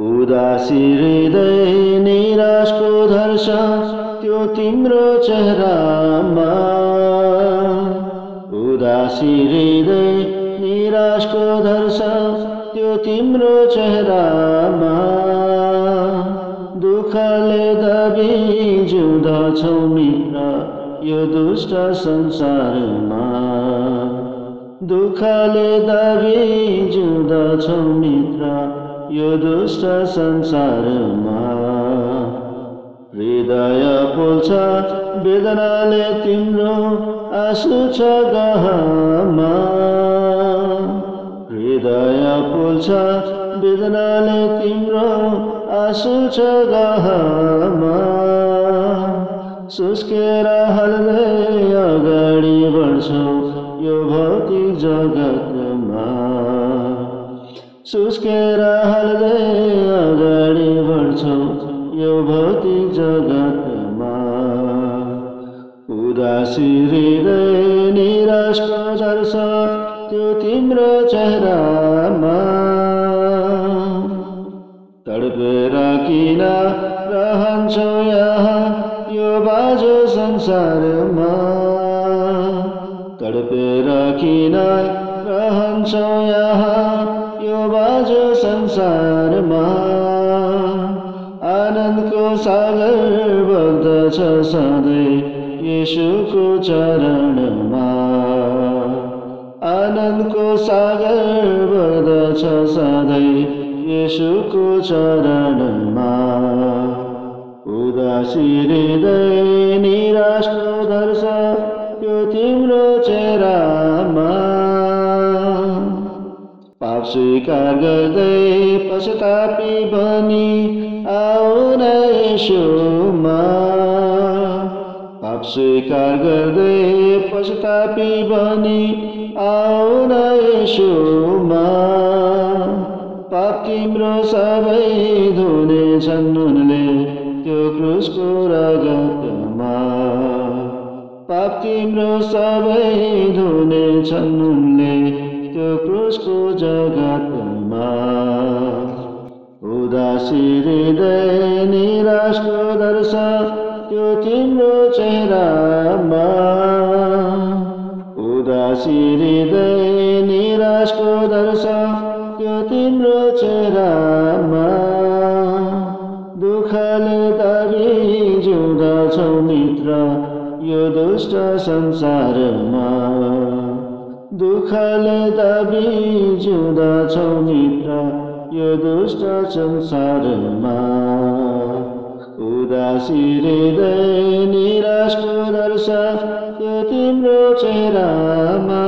उदासी हृदय निराशको धर्ष त्यो तिम्रो चेहरामा। उदासी हृदय निराशको धर्ष त्यो तिम्रो चेहरामा। दुःखले दबी जिउँदछौ मित्र यो दुष्ट संसारमा। दुःखले दबी जिउँदछौ मित्र यो दुष्ट संसारमा हृदय पोल्छ वेदनाले तिम्रो आँसु छ गहमा। हृदय पोल्छ वेदनाले तिम्रो आँसु छ गहमा। सुस्केर हाल्दै अगाडि बढ्छौ यो भौतिक जगतमा। सुस्केर हाल्दै अगाडि बढ्छौ। यो भौतिक जगतमा। उदासी हृदय निराशको झर्छ त्यो तिम्रो चेहरामा। तडपेर किन रहन्छौ यहाँ यो बाजो संसारमा? तडपेर किन रहन्छौ यहाँ यो बाजो संसारमा। आनन्दको सागर बग्दछ सधैँ यीशुको चरणमा। आनन्दको सागर बग्दछ सधैँ यीशुको चरणमा। उदासी हृदय निराशको दर्श त्यो तिम्रो चेहरामा स्वीकार गर्दै पश्चातापी बनी आउन पाप स्वीकार गर्दै पश्चातापी बनी आउन पाप तिम्रो सबै धुनेछन् उनले त्यो क्रुसको रगतमा पाप तिम्रो सबै धुनेछन् उनले। क्रुसको जगतमा उदासी हृदय निराशको दर्श त्यो तिम्रो चेहरामा उदासी हृदय निराशको दर्श त्यो तिम्रो चेहरामा दुःखले दाबी जिउँदछौ मित्र यो दुष्ट संसारमा दुःखले दाबी जिउँदछौ मित्र यो दुष्ट संसारमा उदासी हृदय निराशको दर्श त्यो तिम्रो चेहरामा